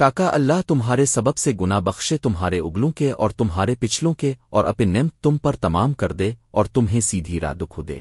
تاکہ اللہ تمہارے سبب سے گنا بخشے تمہارے اگلوں کے اور تمہارے پچھلوں کے اور اپنے نم تم پر تمام کر دے اور تمہیں سیدھی راہ دکھ دے۔